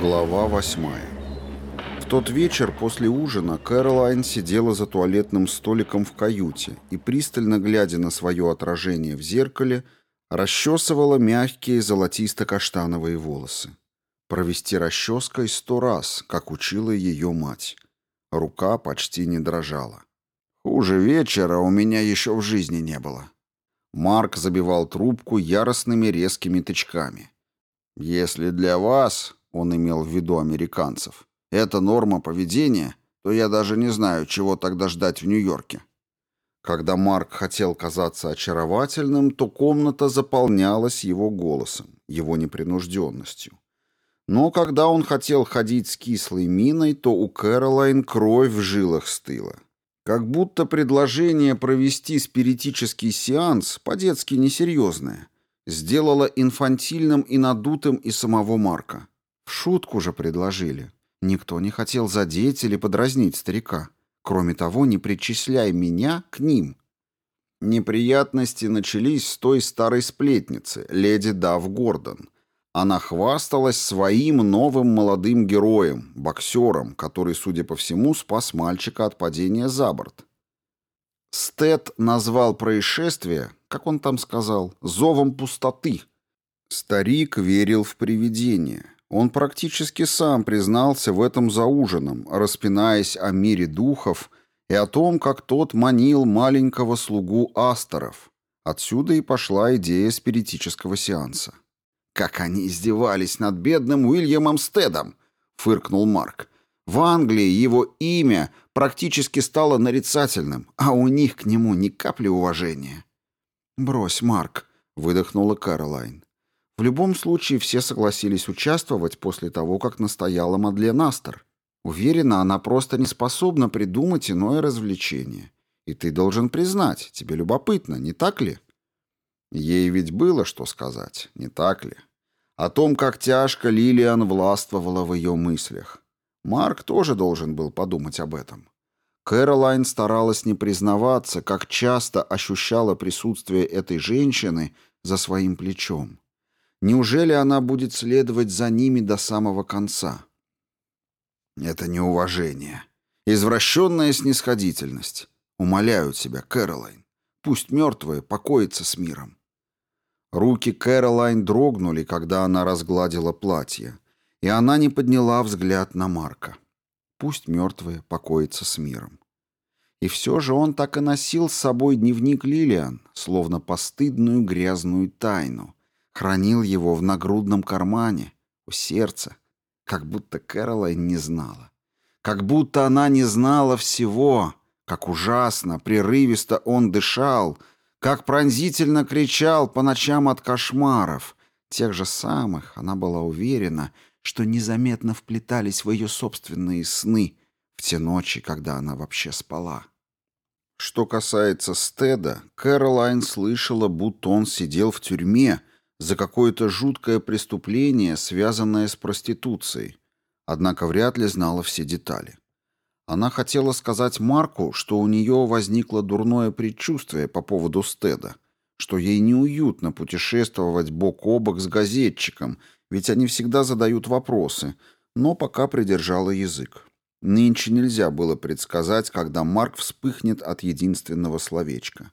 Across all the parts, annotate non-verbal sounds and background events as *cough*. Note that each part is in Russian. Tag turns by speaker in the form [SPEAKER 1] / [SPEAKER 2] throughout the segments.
[SPEAKER 1] Глава восьмая. В тот вечер после ужина Кэролайн сидела за туалетным столиком в каюте и, пристально глядя на свое отражение в зеркале, расчесывала мягкие золотисто-каштановые волосы. Провести расческой сто раз, как учила ее мать. Рука почти не дрожала. «Хуже вечера у меня еще в жизни не было», Марк забивал трубку яростными резкими тычками. «Если для вас, — он имел в виду американцев, — это норма поведения, то я даже не знаю, чего тогда ждать в Нью-Йорке». Когда Марк хотел казаться очаровательным, то комната заполнялась его голосом, его непринужденностью. Но когда он хотел ходить с кислой миной, то у Кэролайн кровь в жилах стыла. Как будто предложение провести спиритический сеанс, по-детски несерьезное, сделало инфантильным и надутым и самого Марка. В шутку же предложили. Никто не хотел задеть или подразнить старика. Кроме того, не причисляй меня к ним. Неприятности начались с той старой сплетницы, леди Дав Гордон, она хвасталась своим новым молодым героем, боксером, который, судя по всему, спас мальчика от падения за борт. Стед назвал происшествие, как он там сказал, «зовом пустоты». Старик верил в привидения. Он практически сам признался в этом за ужином, распинаясь о мире духов и о том, как тот манил маленького слугу Астеров. Отсюда и пошла идея спиритического сеанса. Как они издевались над бедным Уильямом Стедом!» — фыркнул Марк. «В Англии его имя практически стало нарицательным, а у них к нему ни капли уважения». «Брось, Марк», — выдохнула Каролайн. В любом случае все согласились участвовать после того, как настояла Мадлен Астер. Уверена, она просто не способна придумать иное развлечение. И ты должен признать, тебе любопытно, не так ли? Ей ведь было что сказать, не так ли? о том, как тяжко Лилиан властвовала в ее мыслях. Марк тоже должен был подумать об этом. Кэролайн старалась не признаваться, как часто ощущала присутствие этой женщины за своим плечом. Неужели она будет следовать за ними до самого конца? Это неуважение. Извращенная снисходительность. Умоляю тебя, Кэролайн. Пусть мертвые покоятся с миром. Руки Кэролайн дрогнули, когда она разгладила платье, и она не подняла взгляд на Марка. Пусть мертвые покоятся с миром. И все же он так и носил с собой дневник Лилиан, словно постыдную грязную тайну. Хранил его в нагрудном кармане, у сердца, как будто Кэролайн не знала. Как будто она не знала всего, как ужасно, прерывисто он дышал — как пронзительно кричал по ночам от кошмаров, тех же самых, она была уверена, что незаметно вплетались в ее собственные сны в те ночи, когда она вообще спала. Что касается Стеда, Кэролайн слышала, будто он сидел в тюрьме за какое-то жуткое преступление, связанное с проституцией, однако вряд ли знала все детали. Она хотела сказать Марку, что у нее возникло дурное предчувствие по поводу Стеда, что ей неуютно путешествовать бок о бок с газетчиком, ведь они всегда задают вопросы, но пока придержала язык. Нынче нельзя было предсказать, когда Марк вспыхнет от единственного словечка.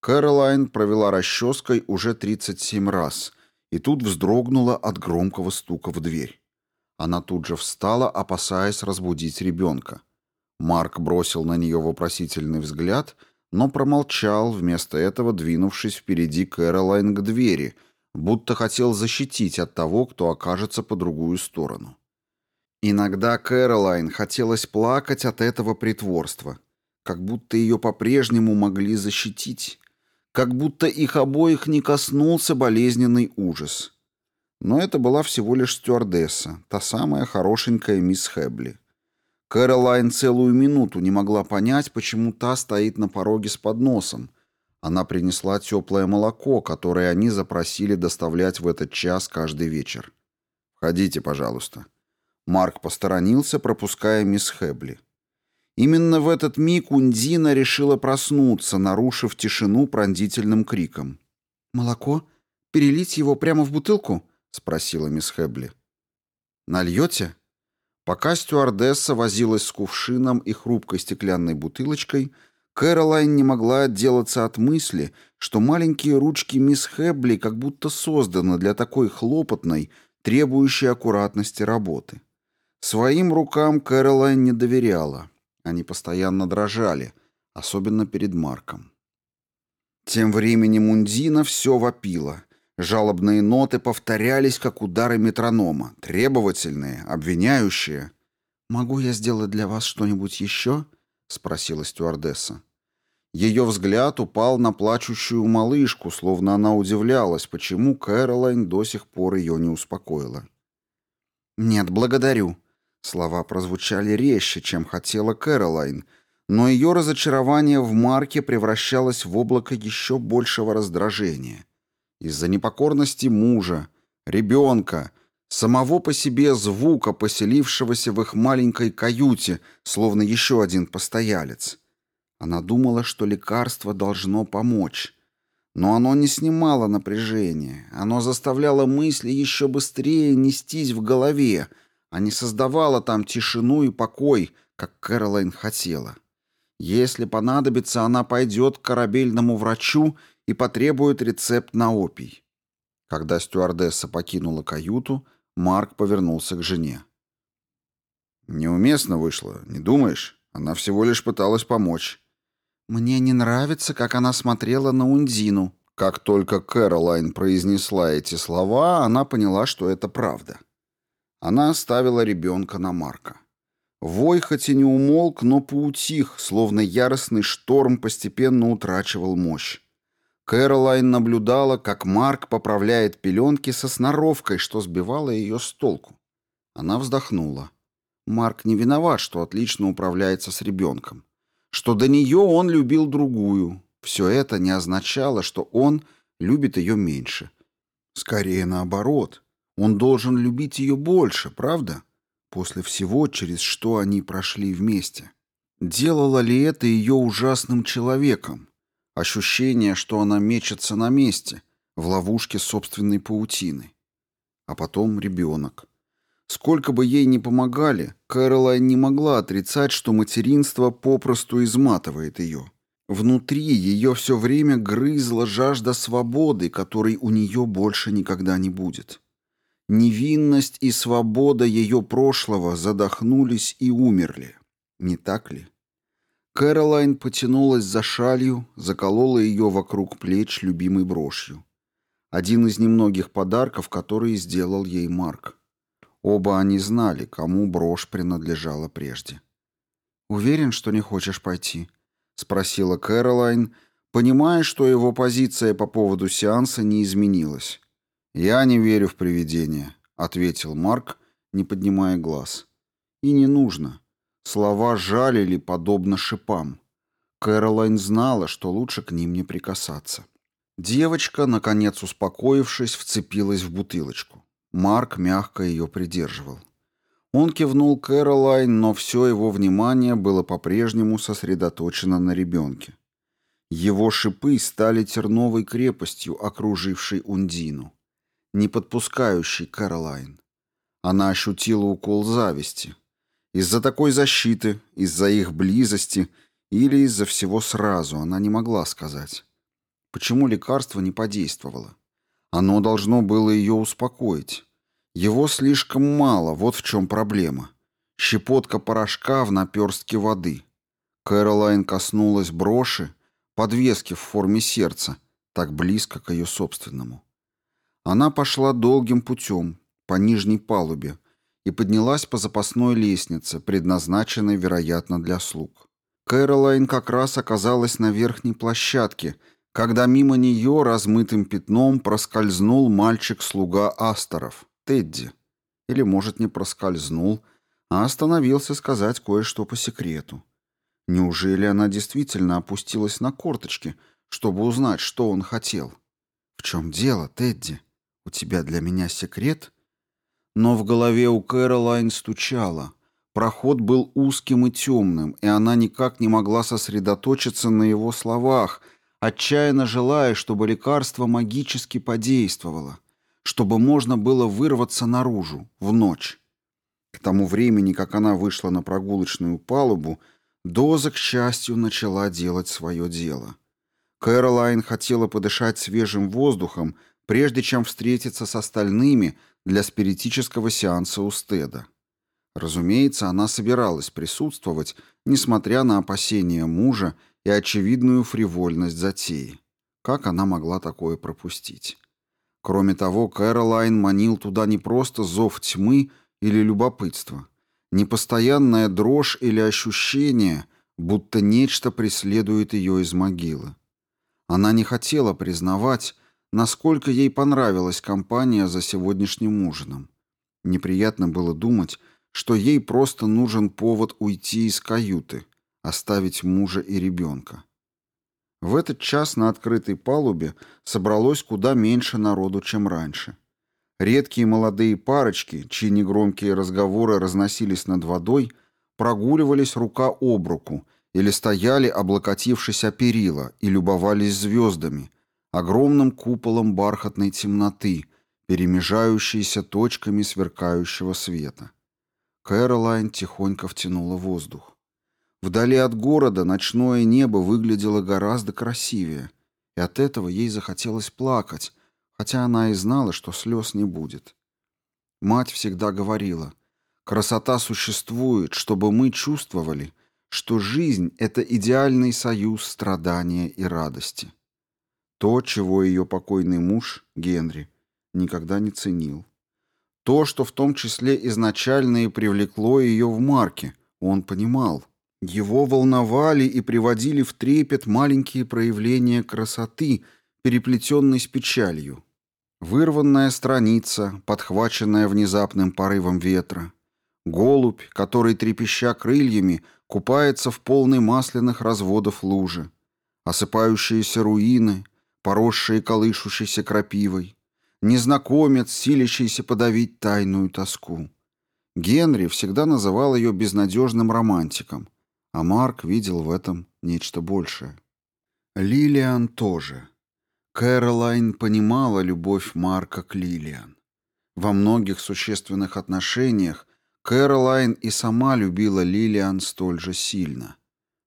[SPEAKER 1] Кэролайн провела расческой уже 37 раз и тут вздрогнула от громкого стука в дверь. Она тут же встала, опасаясь разбудить ребенка. Марк бросил на нее вопросительный взгляд, но промолчал, вместо этого двинувшись впереди Кэролайн к двери, будто хотел защитить от того, кто окажется по другую сторону. Иногда Кэролайн хотелось плакать от этого притворства, как будто ее по-прежнему могли защитить, как будто их обоих не коснулся болезненный ужас. Но это была всего лишь стюардесса, та самая хорошенькая мисс Хэбли. Кэролайн целую минуту не могла понять, почему та стоит на пороге с подносом. Она принесла теплое молоко, которое они запросили доставлять в этот час каждый вечер. Ходите, пожалуйста». Марк посторонился, пропуская мисс Хэбли. Именно в этот миг Ундина решила проснуться, нарушив тишину пронзительным криком.
[SPEAKER 2] «Молоко? Перелить его прямо в бутылку?» — спросила мисс Хэбли.
[SPEAKER 1] «Нальете?» Пока стюардесса возилась с кувшином и хрупкой стеклянной бутылочкой, Кэролайн не могла отделаться от мысли, что маленькие ручки мисс Хэбли как будто созданы для такой хлопотной, требующей аккуратности работы. Своим рукам Кэролайн не доверяла. Они постоянно дрожали, особенно перед Марком. Тем временем Ундина все вопила — Жалобные ноты повторялись, как удары метронома, требовательные, обвиняющие.
[SPEAKER 2] «Могу я сделать для вас что-нибудь еще?» — спросила стюардесса.
[SPEAKER 1] Ее взгляд упал на плачущую малышку, словно она удивлялась, почему Кэролайн до сих пор ее не успокоила.
[SPEAKER 2] «Нет, благодарю». Слова прозвучали резче, чем хотела Кэролайн, но ее разочарование в Марке превращалось в облако еще большего раздражения
[SPEAKER 1] из-за непокорности мужа, ребенка, самого по себе звука, поселившегося в их маленькой каюте, словно еще один постоялец. Она думала, что лекарство должно помочь. Но оно не снимало напряжения, оно заставляло мысли еще быстрее нестись в голове, а не создавало там тишину и покой, как Кэролайн хотела. Если понадобится, она пойдет к корабельному врачу и потребует рецепт на опий. Когда стюардесса покинула каюту, Марк повернулся к жене. «Неуместно вышло, не думаешь? Она всего лишь пыталась помочь».
[SPEAKER 2] «Мне не нравится, как она смотрела на Ундину».
[SPEAKER 1] Как только Кэролайн произнесла эти слова, она поняла, что это правда. Она оставила ребенка на Марка. Вой хоть и не умолк, но поутих, словно яростный шторм постепенно утрачивал мощь. Кэролайн наблюдала, как Марк поправляет пеленки со сноровкой, что сбивало ее с толку. Она вздохнула. Марк не виноват, что отлично управляется с ребенком. Что до нее он любил другую. Все это не означало, что он любит ее меньше. Скорее наоборот. Он должен любить ее больше, правда? После всего, через что они прошли вместе. Делало ли это ее ужасным человеком? ощущение, что она мечется на месте, в ловушке собственной паутины. А потом ребенок. Сколько бы ей ни помогали, Кэролайн не могла отрицать, что материнство попросту изматывает ее. Внутри ее все время грызла жажда свободы, которой у нее больше никогда не будет. Невинность и свобода ее прошлого задохнулись и умерли. Не так ли? Кэролайн потянулась за шалью, заколола ее вокруг плеч любимой брошью. Один из немногих подарков, которые сделал ей Марк. Оба они знали, кому брошь принадлежала прежде.
[SPEAKER 2] «Уверен, что не хочешь пойти?»
[SPEAKER 1] — спросила Кэролайн, понимая, что его позиция по поводу сеанса не изменилась. «Я не верю в привидения», — ответил Марк, не поднимая глаз. «И не нужно. Слова жалили, подобно шипам. Кэролайн знала, что лучше к ним не прикасаться. Девочка, наконец успокоившись, вцепилась в бутылочку. Марк мягко ее придерживал. Он кивнул Кэролайн, но все его внимание было по-прежнему сосредоточено на ребенке. Его шипы стали терновой крепостью, окружившей Ундину, не подпускающей Кэролайн. Она ощутила укол зависти, из-за такой защиты, из-за их близости или из-за всего сразу она не могла сказать. Почему лекарство не подействовало? Оно должно было ее успокоить. Его слишком мало, вот в чем проблема. Щепотка порошка в наперстке воды. Кэролайн коснулась броши, подвески в форме сердца, так близко к ее собственному. Она пошла долгим путем, по нижней палубе, и поднялась по запасной лестнице, предназначенной, вероятно, для слуг. Кэролайн как раз оказалась на верхней площадке, когда мимо нее размытым пятном проскользнул мальчик-слуга Асторов, Тедди. Или, может, не проскользнул, а остановился сказать кое-что по секрету. Неужели она действительно опустилась на корточки, чтобы узнать, что он хотел? «В чем дело, Тедди? У тебя для меня секрет?» но в голове у Кэролайн стучало. Проход был узким и темным, и она никак не могла сосредоточиться на его словах, отчаянно желая, чтобы лекарство магически подействовало, чтобы можно было вырваться наружу, в ночь. К тому времени, как она вышла на прогулочную палубу, доза, к счастью, начала делать свое дело. Кэролайн хотела подышать свежим воздухом, прежде чем встретиться с остальными — для спиритического сеанса у Стеда. Разумеется, она собиралась присутствовать, несмотря на опасения мужа и очевидную фривольность затеи. Как она могла такое пропустить? Кроме того, Кэролайн манил туда не просто зов тьмы или любопытство, Непостоянная дрожь или ощущение, будто нечто преследует ее из могилы. Она не хотела признавать, насколько ей понравилась компания за сегодняшним ужином. Неприятно было думать, что ей просто нужен повод уйти из каюты, оставить мужа и ребенка. В этот час на открытой палубе собралось куда меньше народу, чем раньше. Редкие молодые парочки, чьи негромкие разговоры разносились над водой, прогуливались рука об руку или стояли, облокотившись о перила, и любовались звездами – огромным куполом бархатной темноты, перемежающейся точками сверкающего света. Кэролайн тихонько втянула воздух. Вдали от города ночное небо выглядело гораздо красивее, и от этого ей захотелось плакать, хотя она и знала, что слез не будет. Мать всегда говорила, «Красота существует, чтобы мы чувствовали, что жизнь — это идеальный союз страдания и радости». То, чего ее покойный муж, Генри, никогда не ценил. То, что в том числе изначально и привлекло ее в марке, он понимал. Его волновали и приводили в трепет маленькие проявления красоты, переплетенной с печалью. Вырванная страница, подхваченная внезапным порывом ветра. Голубь, который, трепеща крыльями, купается в полной масляных разводов лужи. Осыпающиеся руины, поросшие колышущейся крапивой, незнакомец, силящийся подавить тайную тоску. Генри всегда называл ее безнадежным романтиком, а Марк видел в этом нечто большее. Лилиан тоже. Кэролайн понимала любовь Марка к Лилиан. Во многих существенных отношениях Кэролайн и сама любила Лилиан столь же сильно.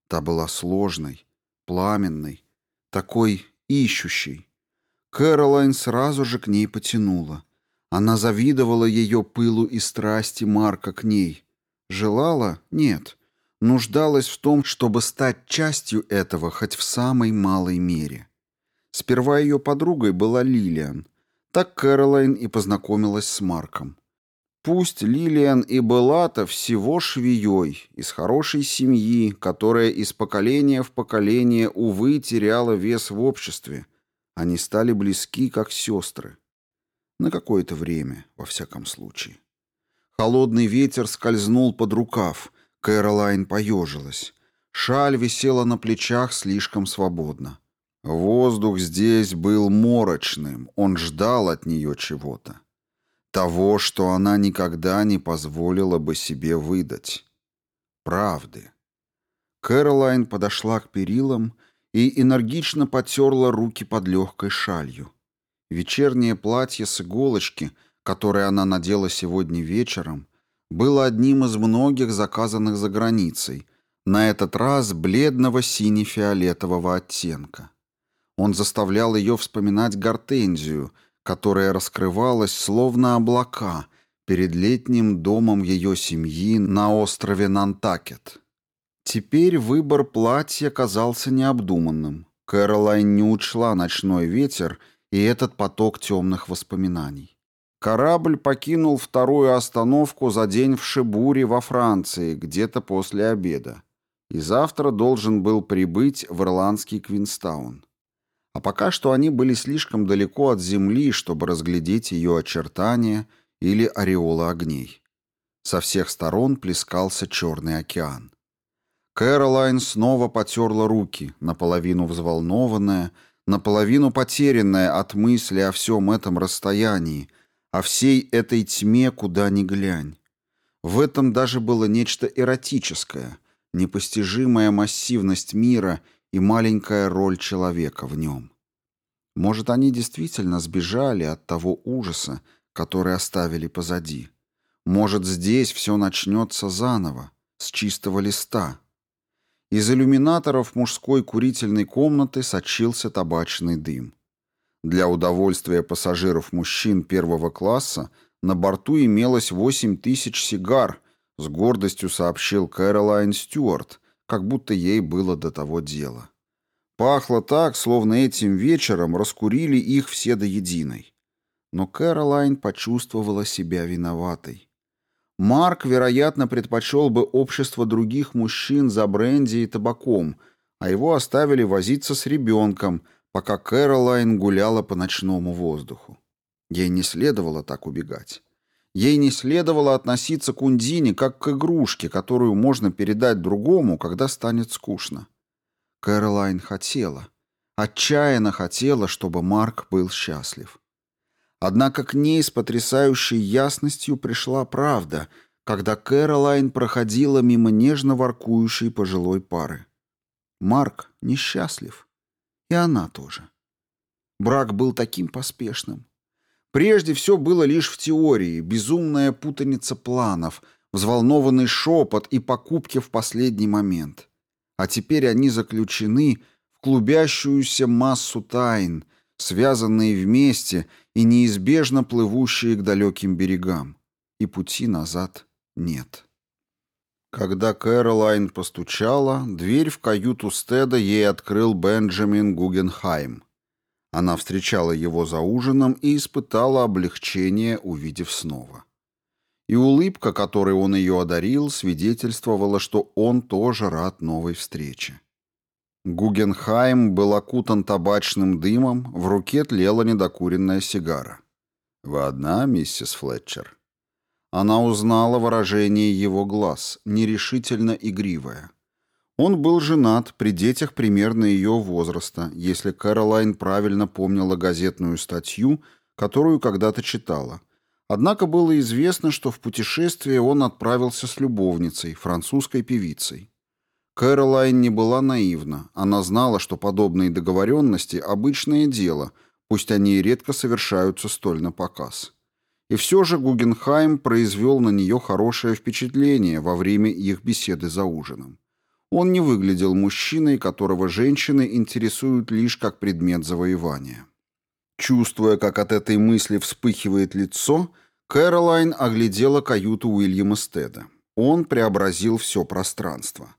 [SPEAKER 1] Та была сложной, пламенной, такой ищущий. Кэролайн сразу же к ней потянула. Она завидовала ее пылу и страсти Марка к ней. Желала? Нет. Нуждалась в том, чтобы стать частью этого хоть в самой малой мере. Сперва ее подругой была Лилиан. Так Кэролайн и познакомилась с Марком. Пусть Лилиан и была-то всего швеей, из хорошей семьи, которая из поколения в поколение, увы, теряла вес в обществе. Они стали близки, как сестры. На какое-то время, во всяком случае. Холодный ветер скользнул под рукав. Кэролайн поежилась. Шаль висела на плечах слишком свободно. Воздух здесь был морочным, он ждал от нее чего-то того, что она никогда не позволила бы себе выдать. Правды. Кэролайн подошла к перилам и энергично потерла руки под легкой шалью. Вечернее платье с иголочки, которое она надела сегодня вечером, было одним из многих заказанных за границей, на этот раз бледного сине-фиолетового оттенка. Он заставлял ее вспоминать гортензию — которая раскрывалась словно облака перед летним домом ее семьи на острове Нантакет. Теперь выбор платья казался необдуманным. Кэролайн не учла ночной ветер и этот поток темных воспоминаний. Корабль покинул вторую остановку за день в Шибуре во Франции, где-то после обеда. И завтра должен был прибыть в ирландский Квинстаун. А пока что они были слишком далеко от земли, чтобы разглядеть ее очертания или ореола огней. Со всех сторон плескался Черный океан. Кэролайн снова потерла руки, наполовину взволнованная, наполовину потерянная от мысли о всем этом расстоянии, о всей этой тьме, куда ни глянь.
[SPEAKER 2] В этом даже было нечто эротическое, непостижимая массивность мира и маленькая роль человека в нем. Может, они действительно сбежали от того ужаса, который оставили позади. Может, здесь все начнется заново, с чистого листа. Из иллюминаторов мужской курительной комнаты сочился табачный дым. Для удовольствия пассажиров мужчин первого класса на борту имелось 8 тысяч сигар, с гордостью сообщил Кэролайн Стюарт, как будто ей было до того дела. Пахло так, словно этим вечером раскурили их все до единой. Но Кэролайн почувствовала себя виноватой. Марк, вероятно, предпочел бы общество других мужчин за бренди и табаком, а его оставили возиться с ребенком, пока Кэролайн гуляла по ночному воздуху. Ей не следовало так убегать. Ей не следовало относиться к Ундине как к игрушке, которую можно передать другому, когда станет скучно. Кэролайн хотела, отчаянно хотела, чтобы Марк был счастлив. Однако к ней с потрясающей ясностью пришла правда, когда Кэролайн проходила мимо нежно воркующей пожилой пары. Марк несчастлив. И она тоже. Брак был таким поспешным. Прежде все было лишь в теории, безумная путаница планов, взволнованный шепот и покупки в последний момент. А теперь они заключены в клубящуюся массу тайн, связанные вместе и неизбежно плывущие к далеким берегам. И пути назад нет. Когда Кэролайн постучала, дверь в каюту Стеда ей открыл Бенджамин Гугенхайм. А Она встречала его за ужином и испытала облегчение, увидев снова. И улыбка, которой он ее одарил, свидетельствовала, что он тоже рад новой встрече. Гугенхайм был окутан табачным дымом, в руке тлела недокуренная сигара. «Вы одна, миссис Флетчер?» Она узнала выражение его глаз, нерешительно игривое. Он был женат при детях примерно ее возраста, если Кэролайн правильно помнила газетную статью, которую когда-то читала. Однако было известно, что в путешествие он отправился с любовницей, французской певицей. Кэролайн не была наивна. Она знала, что подобные договоренности – обычное дело, пусть они и редко совершаются столь на показ. И все же Гугенхайм произвел на нее хорошее впечатление во время их беседы за ужином. Он не выглядел мужчиной, которого женщины интересуют лишь как предмет завоевания. Чувствуя, как от этой мысли вспыхивает лицо, Кэролайн оглядела каюту Уильяма Стеда. Он преобразил все пространство.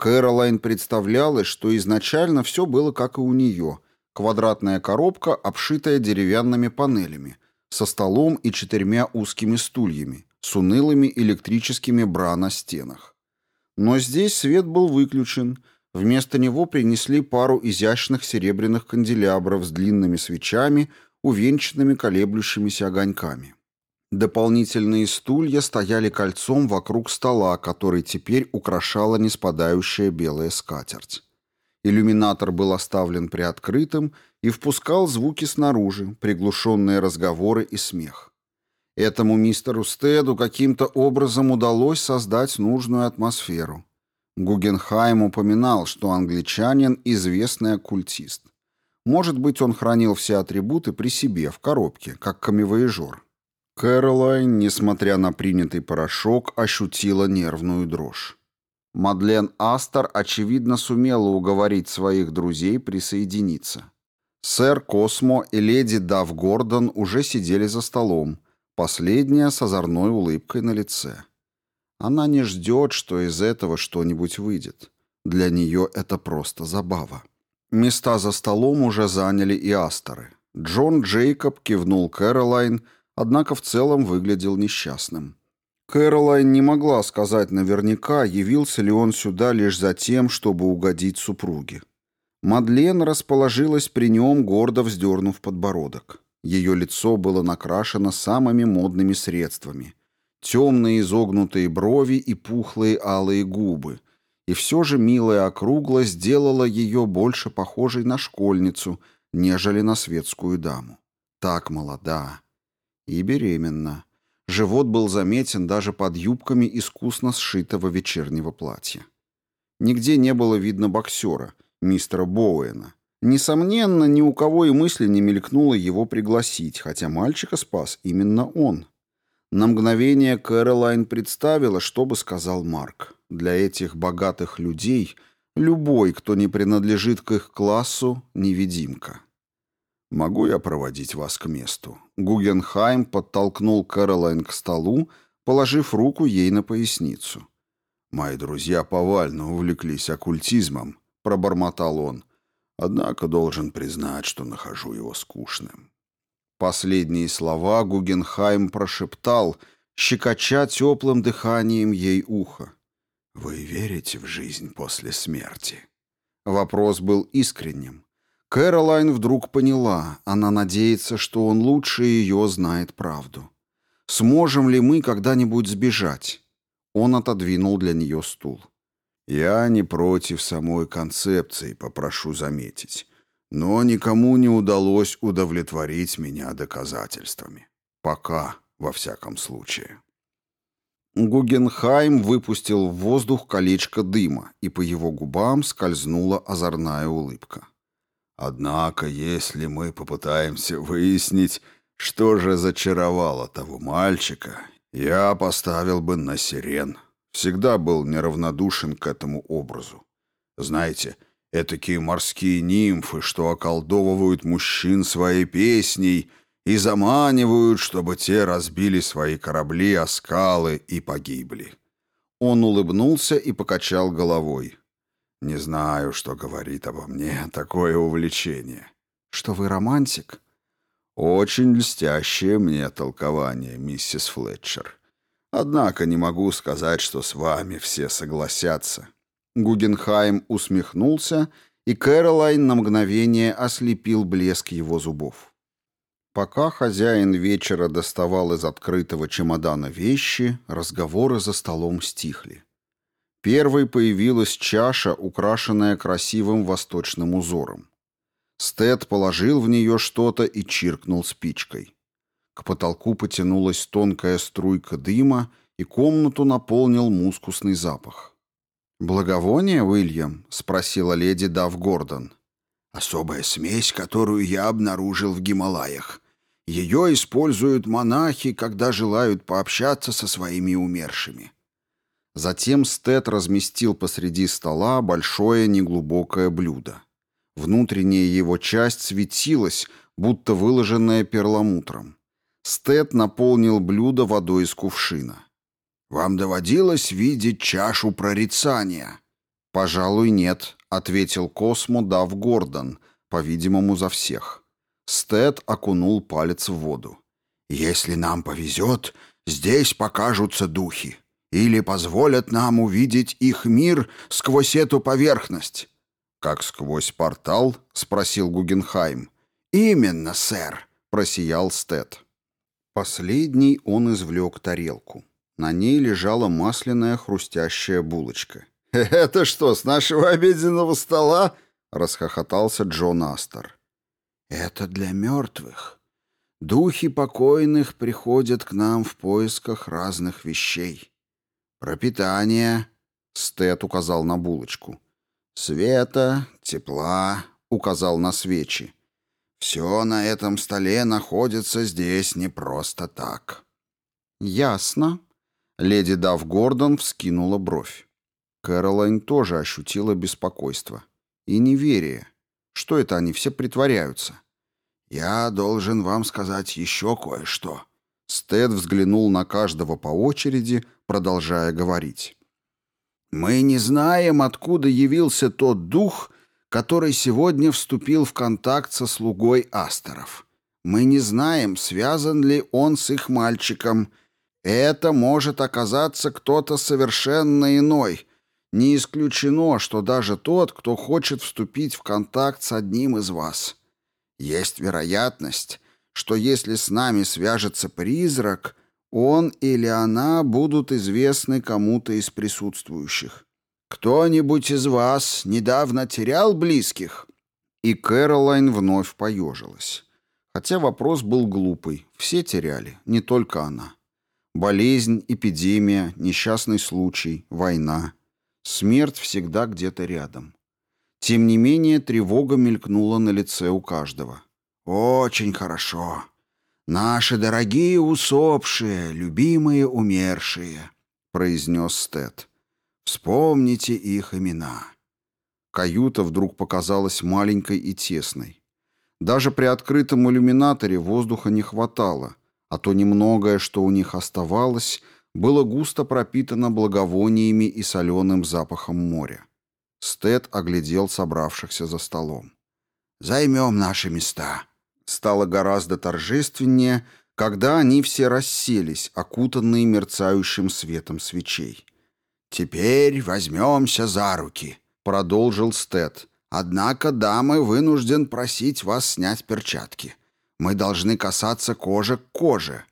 [SPEAKER 2] Кэролайн представлялась, что изначально все было как и у нее. Квадратная коробка, обшитая деревянными панелями, со столом и четырьмя узкими стульями, с унылыми электрическими бра на стенах. Но здесь свет был выключен. Вместо него принесли пару изящных серебряных канделябров с длинными свечами, увенчанными колеблющимися огоньками. Дополнительные стулья стояли кольцом вокруг стола, который теперь украшала неспадающая белая скатерть. Иллюминатор был оставлен приоткрытым и впускал звуки снаружи, приглушенные разговоры и смех. Этому мистеру Стеду каким-то образом удалось создать нужную атмосферу. Гугенхайм упоминал, что англичанин – известный оккультист. Может быть, он хранил все атрибуты при себе, в коробке, как камевоежор. Кэролайн, несмотря на принятый порошок, ощутила нервную дрожь. Мадлен Астер, очевидно, сумела уговорить своих друзей присоединиться. Сэр Космо и леди Дав Гордон уже сидели за столом, Последняя с озорной улыбкой на лице. Она не ждет, что из этого что-нибудь выйдет. Для нее это просто забава. Места за столом уже заняли и астеры. Джон Джейкоб кивнул Кэролайн, однако в целом выглядел несчастным. Кэролайн не могла сказать наверняка, явился ли он сюда лишь за тем, чтобы угодить супруге. Мадлен расположилась при нем, гордо вздернув подбородок. Ее лицо было накрашено самыми модными средствами. Темные изогнутые брови и пухлые алые губы. И все же милая округлость сделала ее больше похожей на школьницу, нежели на светскую даму. Так молода. И беременна.
[SPEAKER 1] Живот был заметен даже под юбками искусно сшитого вечернего платья. Нигде не было видно боксера, мистера Боуэна. Несомненно, ни у кого и мысли не мелькнуло его пригласить, хотя мальчика спас именно он. На мгновение Кэролайн представила, что бы сказал Марк. Для этих богатых людей любой, кто не принадлежит к их классу, невидимка. «Могу я проводить вас к месту?» Гугенхайм подтолкнул Кэролайн к столу, положив руку ей на поясницу. «Мои друзья повально увлеклись оккультизмом», — пробормотал он. Однако должен признать, что нахожу его скучным. Последние слова Гугенхайм прошептал, щекоча теплым дыханием ей ухо. «Вы верите в жизнь после смерти?» Вопрос был искренним. Кэролайн вдруг поняла, она надеется, что он лучше ее знает правду. «Сможем ли мы когда-нибудь сбежать?» Он отодвинул для нее стул. Я не против самой концепции, попрошу заметить. Но никому не удалось удовлетворить меня доказательствами. Пока, во всяком случае. Гугенхайм выпустил в воздух колечко дыма, и по его губам скользнула озорная улыбка. Однако, если мы попытаемся выяснить, что же зачаровало того мальчика, я поставил бы на сирен всегда был неравнодушен к этому образу. Знаете, этакие морские нимфы, что околдовывают мужчин своей песней и заманивают, чтобы те разбили свои корабли о скалы и погибли. Он улыбнулся и покачал головой. «Не знаю, что говорит обо мне такое увлечение». «Что вы романтик?» «Очень льстящее мне толкование, миссис Флетчер. Однако не могу сказать, что с вами все согласятся». Гугенхайм усмехнулся, и Кэролайн на мгновение ослепил блеск его зубов. Пока хозяин вечера доставал из открытого чемодана вещи, разговоры за столом стихли. Первой появилась чаша, украшенная красивым восточным узором. Стед положил в нее что-то и чиркнул спичкой. К потолку потянулась тонкая струйка дыма, и комнату наполнил мускусный запах. «Благовоние, Уильям?» — спросила леди Дав Гордон. «Особая смесь, которую я обнаружил в Гималаях. Ее используют монахи, когда желают пообщаться со своими умершими». Затем Стед разместил посреди стола большое неглубокое блюдо. Внутренняя его часть светилась, будто выложенная перламутром. Стэд наполнил блюдо водой из кувшина. «Вам доводилось видеть чашу прорицания?» «Пожалуй, нет», — ответил Космо, дав Гордон, по-видимому, за всех. Стэд окунул палец в воду. «Если нам повезет, здесь покажутся духи. Или позволят нам увидеть их мир сквозь эту поверхность». «Как сквозь портал?» — спросил Гугенхайм. «Именно, сэр», — просиял Стэд. Последний он извлек тарелку. На ней лежала масляная хрустящая булочка. «Это что, с нашего обеденного стола?» — расхохотался Джон Астер. «Это для мертвых. Духи покойных приходят к нам в поисках разных вещей. Пропитание...» — Стэд указал на булочку. «Света, тепла...» — указал на свечи. Все на этом столе находится здесь не просто так». «Ясно». Леди Дав Гордон вскинула бровь. Кэролайн тоже ощутила беспокойство. И неверие. Что это они все притворяются? «Я должен вам сказать еще кое-что». Стед взглянул на каждого по очереди, продолжая говорить. «Мы не знаем, откуда явился тот дух, который сегодня вступил в контакт со слугой Астеров. Мы не знаем, связан ли он с их мальчиком. Это может оказаться кто-то совершенно иной. Не исключено, что даже тот, кто хочет вступить в контакт с одним из вас. Есть вероятность, что если с нами свяжется призрак, он или она будут известны кому-то из присутствующих. Кто-нибудь из вас недавно терял близких?» И Кэролайн вновь поежилась. Хотя вопрос был глупый. Все теряли, не только она. Болезнь, эпидемия, несчастный случай, война. Смерть всегда где-то рядом. Тем не менее, тревога мелькнула на лице у каждого.
[SPEAKER 2] «Очень хорошо. Наши дорогие усопшие, любимые умершие», — произнес Стэд. Вспомните их имена.
[SPEAKER 1] Каюта вдруг показалась маленькой и тесной. Даже при открытом иллюминаторе воздуха не хватало, а то немногое, что у них оставалось, было густо пропитано благовониями и соленым запахом моря. Стед оглядел собравшихся за столом.
[SPEAKER 2] «Займем наши места».
[SPEAKER 1] Стало гораздо торжественнее, когда они все расселись, окутанные мерцающим светом свечей.
[SPEAKER 2] «Теперь возьмемся за руки», — продолжил Стэд. «Однако, дамы, вынужден просить вас снять перчатки. Мы должны касаться кожи к коже».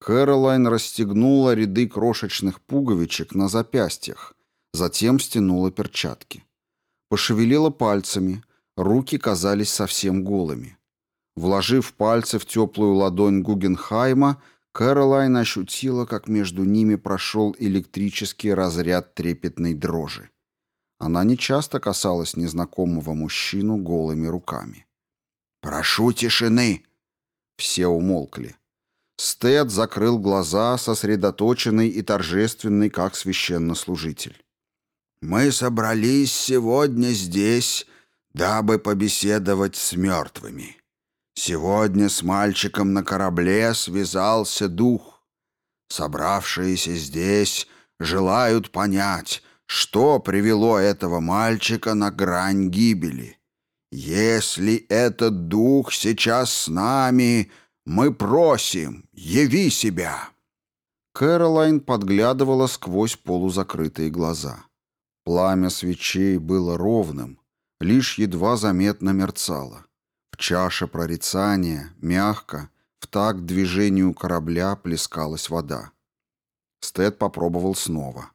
[SPEAKER 1] Кэролайн расстегнула ряды крошечных пуговичек на запястьях, затем стянула перчатки. Пошевелила пальцами, руки казались совсем голыми. Вложив пальцы в теплую ладонь Гугенхайма, Кэролайн ощутила, как между ними прошел электрический разряд трепетной дрожи. Она нечасто касалась незнакомого мужчину голыми руками.
[SPEAKER 2] «Прошу тишины!»
[SPEAKER 1] Все умолкли. Стед закрыл глаза, сосредоточенный и торжественный, как священнослужитель.
[SPEAKER 2] «Мы собрались сегодня здесь, дабы побеседовать с мертвыми. Сегодня с мальчиком на корабле связался дух. Собравшиеся здесь желают понять, что привело этого мальчика на грань гибели. Если этот дух сейчас с нами, мы просим, яви себя.
[SPEAKER 1] Кэролайн подглядывала сквозь полузакрытые глаза. Пламя свечей было ровным, лишь едва заметно мерцало. Чаша прорицания, мягко, в так движению корабля плескалась вода. Стед попробовал снова.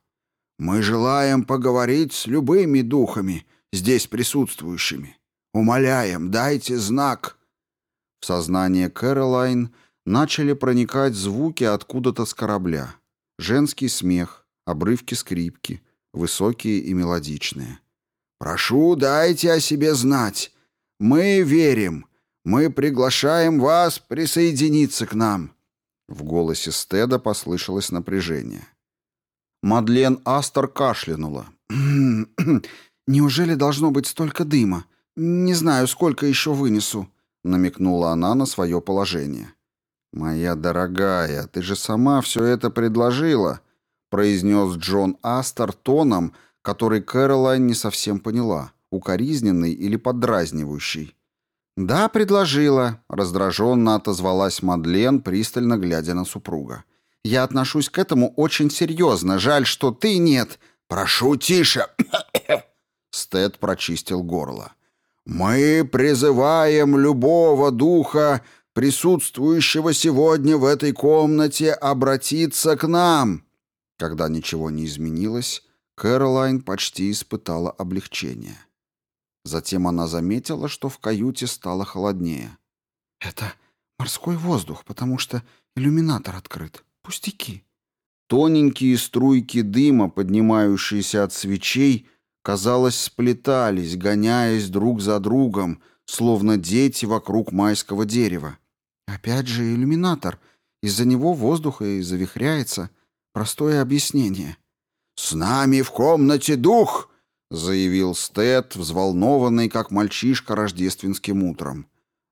[SPEAKER 2] «Мы желаем поговорить с любыми духами, здесь присутствующими. Умоляем, дайте знак!»
[SPEAKER 1] В сознание Кэролайн начали проникать звуки откуда-то с корабля. Женский смех, обрывки скрипки, высокие и мелодичные.
[SPEAKER 2] «Прошу, дайте о себе знать!» Мы верим. Мы приглашаем вас присоединиться к нам».
[SPEAKER 1] В голосе Стеда послышалось напряжение. Мадлен Астер кашлянула. *clears throat*
[SPEAKER 3] «Неужели должно быть столько дыма? Не знаю, сколько еще вынесу», — намекнула она на свое положение.
[SPEAKER 1] «Моя дорогая, ты же сама все это предложила», — произнес Джон Астер тоном, который Кэролайн не совсем поняла укоризненный или подразнивающий.
[SPEAKER 3] «Да, предложила», —
[SPEAKER 1] раздраженно отозвалась Мадлен, пристально глядя на супруга.
[SPEAKER 3] «Я отношусь к этому очень серьезно. Жаль, что ты нет».
[SPEAKER 2] «Прошу тише!» *coughs*
[SPEAKER 1] Стед прочистил горло.
[SPEAKER 2] «Мы призываем любого духа, присутствующего сегодня в этой комнате, обратиться к нам!»
[SPEAKER 1] Когда ничего не изменилось, Кэролайн почти испытала облегчение. Затем она заметила, что в каюте стало холоднее.
[SPEAKER 3] «Это морской воздух, потому что иллюминатор открыт. Пустяки».
[SPEAKER 1] Тоненькие струйки дыма, поднимающиеся от свечей, казалось, сплетались, гоняясь друг за другом, словно дети вокруг майского дерева.
[SPEAKER 3] «Опять же иллюминатор. Из-за него воздух и завихряется. Простое объяснение».
[SPEAKER 2] «С нами в комнате дух!» заявил
[SPEAKER 1] Стэд, взволнованный, как мальчишка рождественским утром.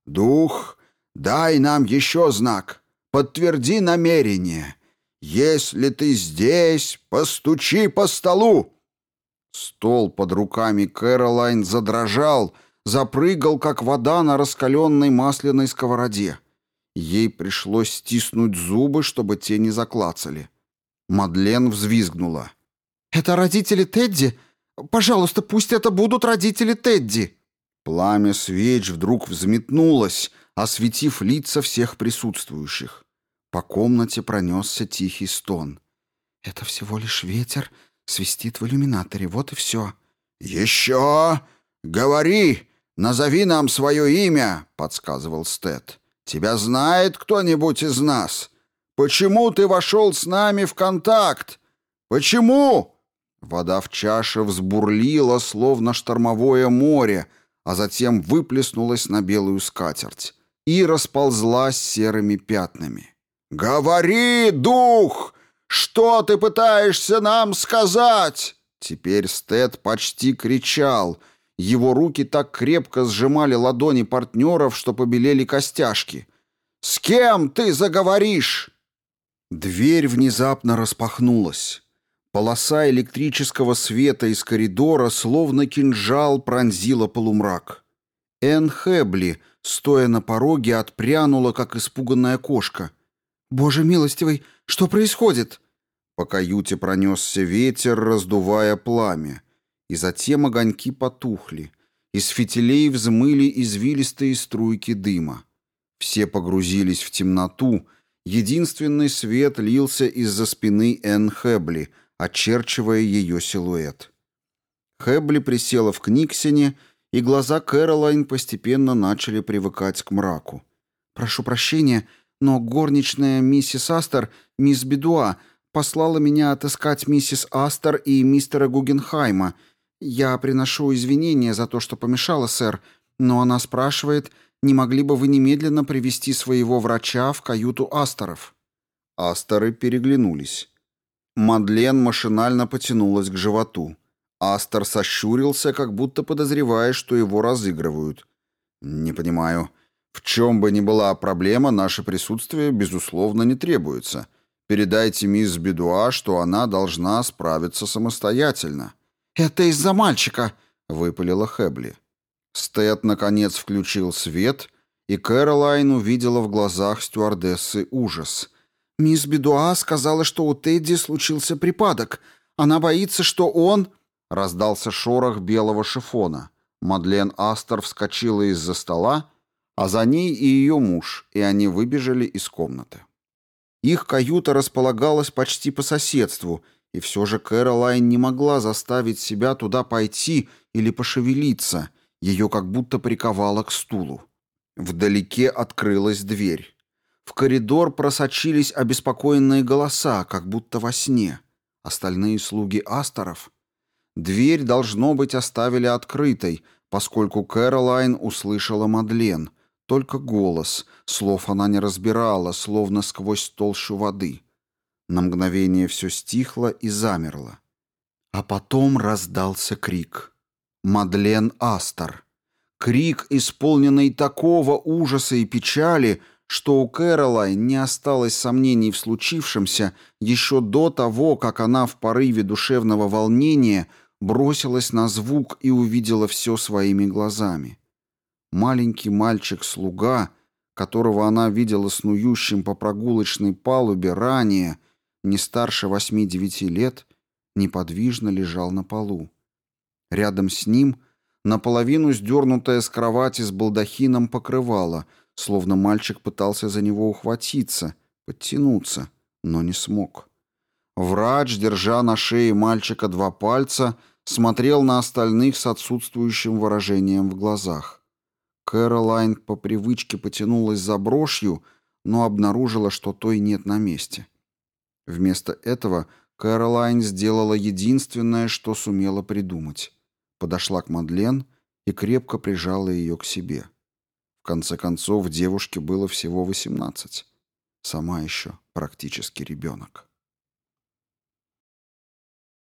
[SPEAKER 2] «Дух, дай нам еще знак, подтверди намерение. Если ты здесь, постучи по столу!»
[SPEAKER 1] Стол под руками Кэролайн задрожал, запрыгал, как вода на раскаленной масляной сковороде. Ей пришлось стиснуть зубы, чтобы те не заклацали. Мадлен взвизгнула.
[SPEAKER 3] «Это родители Тедди?» Пожалуйста, пусть это будут родители Тедди!»
[SPEAKER 1] Пламя свеч вдруг взметнулось, осветив лица всех присутствующих. По комнате пронесся тихий стон.
[SPEAKER 3] «Это всего лишь ветер, свистит в иллюминаторе, вот и все».
[SPEAKER 2] «Еще! Говори! Назови нам свое имя!» — подсказывал Стед. «Тебя знает кто-нибудь из нас?
[SPEAKER 1] Почему ты вошел с нами в контакт? Почему?» Вода в чаше взбурлила, словно штормовое море, а затем выплеснулась на белую скатерть и расползлась серыми пятнами. «Говори, дух! Что ты пытаешься нам сказать?» Теперь Стед почти кричал. Его руки так крепко сжимали ладони партнеров, что побелели костяшки. «С кем ты заговоришь?» Дверь внезапно распахнулась. Полоса электрического света из коридора, словно кинжал, пронзила полумрак. Энн Хэбли, стоя на пороге, отпрянула, как испуганная кошка. «Боже милостивый, что происходит?» По каюте пронесся ветер, раздувая пламя. И затем огоньки потухли. Из фитилей взмыли извилистые струйки дыма. Все погрузились в темноту. Единственный свет лился из-за спины Энн Хэбли — очерчивая ее силуэт. Хэбли присела в Книксине, и глаза Кэролайн постепенно начали привыкать к мраку. «Прошу прощения, но горничная миссис Астер, мисс Бедуа, послала меня отыскать миссис Астер и мистера Гугенхайма. Я приношу извинения за то, что помешала, сэр, но она спрашивает, не могли бы вы немедленно привести своего врача в каюту Астеров?» Астеры переглянулись. Мадлен машинально потянулась к животу. Астер сощурился, как будто подозревая, что его разыгрывают. «Не понимаю. В чем бы ни была проблема, наше присутствие, безусловно, не требуется. Передайте мисс Бедуа, что она должна справиться самостоятельно».
[SPEAKER 3] «Это из-за мальчика!»
[SPEAKER 1] — выпалила Хэбли. Стэд, наконец, включил свет, и Кэролайн увидела в глазах стюардессы ужас —
[SPEAKER 3] Мисс Бедуа сказала, что у Тедди случился припадок. Она боится, что он...»
[SPEAKER 1] Раздался шорох белого шифона. Мадлен Астер вскочила из-за стола, а за ней и ее муж, и они выбежали из комнаты. Их каюта располагалась почти по соседству, и все же Кэролайн не могла заставить себя туда пойти или пошевелиться. Ее как будто приковало к стулу. Вдалеке открылась дверь. В коридор просочились обеспокоенные голоса, как будто во сне. Остальные слуги Асторов. Дверь, должно быть, оставили открытой, поскольку Кэролайн услышала Мадлен. Только голос, слов она не разбирала, словно сквозь толщу воды. На мгновение все стихло и замерло. А потом раздался крик. «Мадлен Астер. Крик, исполненный такого ужаса и печали, — что у Кэролайн не осталось сомнений в случившемся еще до того, как она в порыве душевного волнения бросилась на звук и увидела все своими глазами. Маленький мальчик-слуга, которого она видела снующим по прогулочной палубе ранее, не старше восьми-девяти лет, неподвижно лежал на полу. Рядом с ним, наполовину сдернутая с кровати с балдахином покрывало — словно мальчик пытался за него ухватиться, подтянуться, но не смог. Врач, держа на шее мальчика два пальца, смотрел на остальных с отсутствующим выражением в глазах. Кэролайн по привычке потянулась за брошью, но обнаружила, что той нет на месте. Вместо этого Кэролайн сделала единственное, что сумела придумать. Подошла к Мадлен и крепко прижала ее к себе. — конце концов, девушке было всего 18. Сама еще практически ребенок.